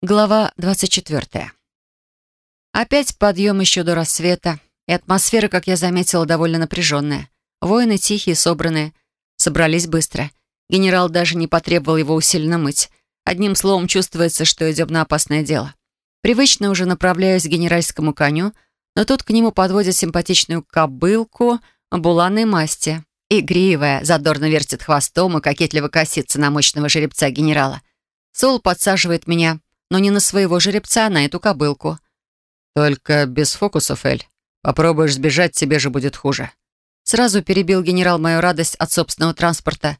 Глава 24. Опять подъем еще до рассвета, и атмосфера, как я заметила, довольно напряженная. Воины тихие, собранные, собрались быстро. Генерал даже не потребовал его усиленно мыть. Одним словом, чувствуется, что идем на опасное дело. Привычно уже направляюсь к генеральскому коню, но тут к нему подводят симпатичную кобылку буланой масти. Игривая, задорно вертит хвостом и кокетливо косится на мощного жеребца генерала. Сол подсаживает меня но не на своего жеребца, а на эту кобылку. «Только без фокусов, Эль. Попробуешь сбежать, тебе же будет хуже». Сразу перебил генерал мою радость от собственного транспорта.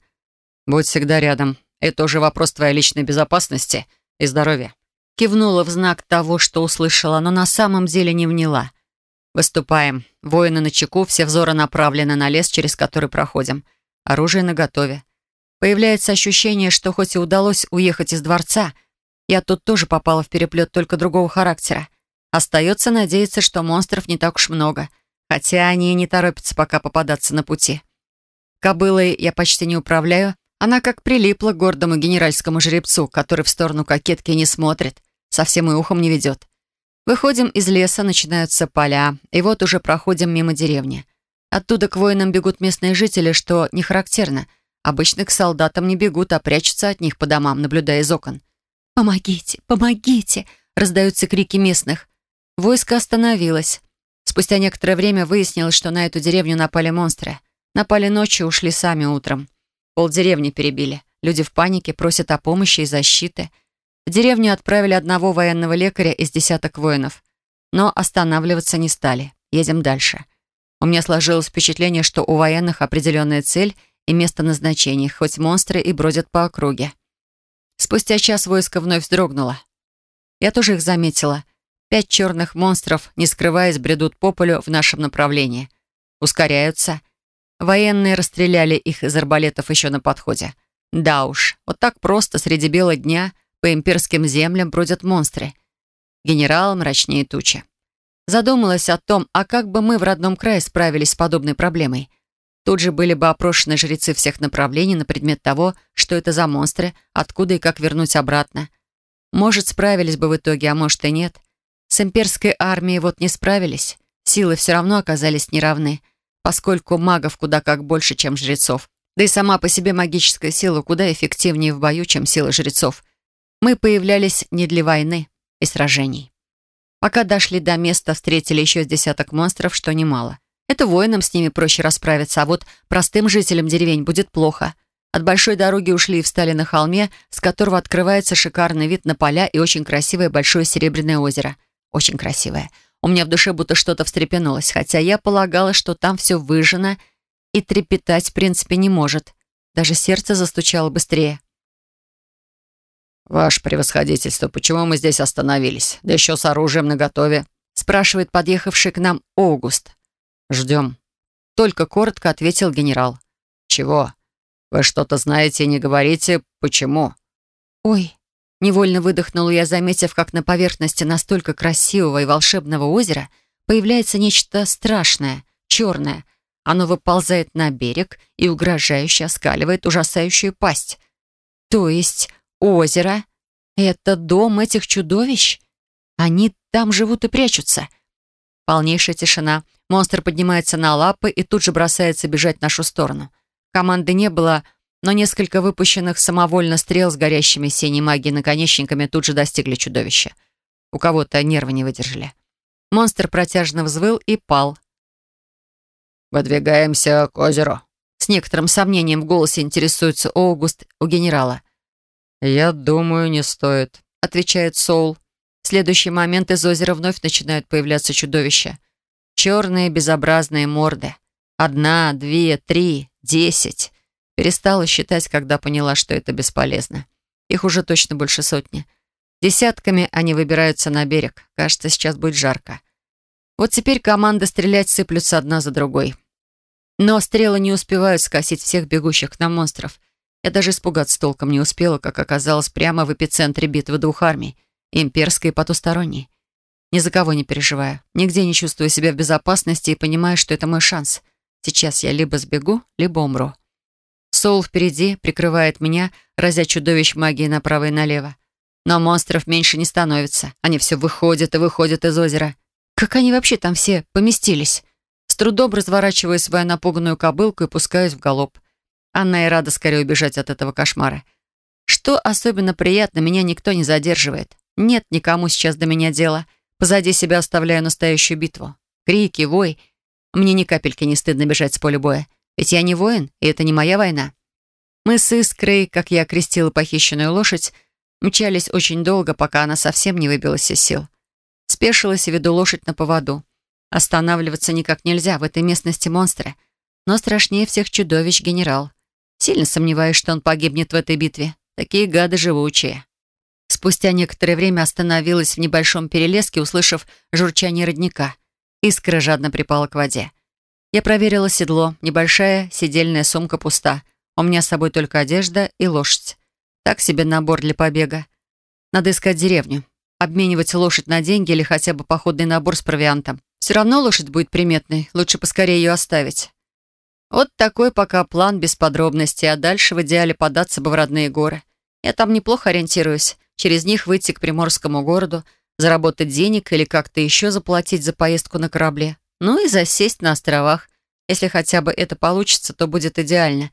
«Будь всегда рядом. Это уже вопрос твоей личной безопасности и здоровья». Кивнула в знак того, что услышала, но на самом деле не вняла. Выступаем. Воины на чеку, все взоры направлены на лес, через который проходим. Оружие наготове. Появляется ощущение, что хоть и удалось уехать из дворца — я тут тоже попала в переплет только другого характера. Остается надеяться, что монстров не так уж много, хотя они и не торопятся пока попадаться на пути. Кобылой я почти не управляю, она как прилипла к гордому генеральскому жеребцу, который в сторону кокетки не смотрит, совсем и ухом не ведет. Выходим из леса, начинаются поля, и вот уже проходим мимо деревни. Оттуда к воинам бегут местные жители, что не характерно. Обычно к солдатам не бегут, а прячутся от них по домам, наблюдая из окон. «Помогите! Помогите!» — раздаются крики местных. Войско остановилось. Спустя некоторое время выяснилось, что на эту деревню напали монстры. Напали ночью, ушли сами утром. Пол деревни перебили. Люди в панике просят о помощи и защиты. В деревню отправили одного военного лекаря из десяток воинов. Но останавливаться не стали. Едем дальше. У меня сложилось впечатление, что у военных определенная цель и место назначения, хоть монстры и бродят по округе. Спустя час войско вновь вздрогнуло. Я тоже их заметила. Пять черных монстров, не скрываясь, бредут по полю в нашем направлении. Ускоряются. Военные расстреляли их из арбалетов еще на подходе. Да уж, вот так просто среди бела дня по имперским землям бродят монстры. Генерал мрачнее тучи. Задумалась о том, а как бы мы в родном крае справились с подобной проблемой. Тут же были бы опрошены жрецы всех направлений на предмет того, что это за монстры, откуда и как вернуть обратно. Может, справились бы в итоге, а может и нет. С имперской армией вот не справились. Силы все равно оказались неравны, поскольку магов куда как больше, чем жрецов. Да и сама по себе магическая сила куда эффективнее в бою, чем сила жрецов. Мы появлялись не для войны и сражений. Пока дошли до места, встретили еще с десяток монстров, что немало. Это воинам с ними проще расправиться, а вот простым жителям деревень будет плохо. От большой дороги ушли и встали на холме, с которого открывается шикарный вид на поля и очень красивое большое серебряное озеро. Очень красивое. У меня в душе будто что-то встрепенулось, хотя я полагала, что там все выжжено и трепетать в принципе не может. Даже сердце застучало быстрее. «Ваше превосходительство, почему мы здесь остановились? Да еще с оружием наготове?» спрашивает подъехавший к нам Огуст. «Ждем», — только коротко ответил генерал. «Чего? Вы что-то знаете и не говорите? Почему?» «Ой», — невольно выдохнула я, заметив, как на поверхности настолько красивого и волшебного озера появляется нечто страшное, черное. Оно выползает на берег и угрожающе оскаливает ужасающую пасть. То есть озеро — это дом этих чудовищ? Они там живут и прячутся. Полнейшая тишина — Монстр поднимается на лапы и тут же бросается бежать в нашу сторону. Команды не было, но несколько выпущенных самовольно стрел с горящими синей магией наконечниками тут же достигли чудовища. У кого-то нервы не выдержали. Монстр протяжно взвыл и пал. «Выдвигаемся к озеру», — с некоторым сомнением в голосе интересуется Оугуст у генерала. «Я думаю, не стоит», — отвечает Соул. В следующий момент из озера вновь начинают появляться чудовища. Черные безобразные морды. Одна, две, три, десять. Перестала считать, когда поняла, что это бесполезно. Их уже точно больше сотни. Десятками они выбираются на берег. Кажется, сейчас будет жарко. Вот теперь команда стрелять сыплются одна за другой. Но стрелы не успевают скосить всех бегущих к нам монстров. Я даже испугаться толком не успела, как оказалось прямо в эпицентре битвы двух армий. Имперской и потусторонней. Ни за кого не переживаю. Нигде не чувствую себя в безопасности и понимаю, что это мой шанс. Сейчас я либо сбегу, либо умру. Соул впереди прикрывает меня, разя чудовищ магии направо и налево. Но монстров меньше не становится. Они все выходят и выходят из озера. Как они вообще там все поместились? С трудом разворачиваю свою напуганную кобылку и пускаюсь в галоп. Анна и рада скорее убежать от этого кошмара. Что особенно приятно, меня никто не задерживает. Нет никому сейчас до меня дела. Позади себя оставляю настоящую битву. Крики, вой. Мне ни капельки не стыдно бежать с поля боя. Ведь я не воин, и это не моя война. Мы с Искрой, как я окрестила похищенную лошадь, мчались очень долго, пока она совсем не выбилась из сил. Спешилась и веду лошадь на поводу. Останавливаться никак нельзя, в этой местности монстры. Но страшнее всех чудовищ генерал. Сильно сомневаюсь, что он погибнет в этой битве. Такие гады живучие. Спустя некоторое время остановилась в небольшом перелеске, услышав журчание родника. Искра жадно припала к воде. Я проверила седло. Небольшая сидельная сумка пуста. У меня с собой только одежда и лошадь. Так себе набор для побега. Надо искать деревню. Обменивать лошадь на деньги или хотя бы походный набор с провиантом. Все равно лошадь будет приметной. Лучше поскорее ее оставить. Вот такой пока план без подробностей, а дальше в идеале податься бы в родные горы. Я там неплохо ориентируюсь. Через них выйти к приморскому городу, заработать денег или как-то еще заплатить за поездку на корабле. Ну и засесть на островах. Если хотя бы это получится, то будет идеально.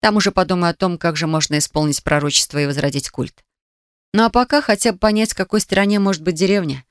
Там уже подумаю о том, как же можно исполнить пророчество и возродить культ. Ну а пока хотя бы понять, в какой стороне может быть деревня.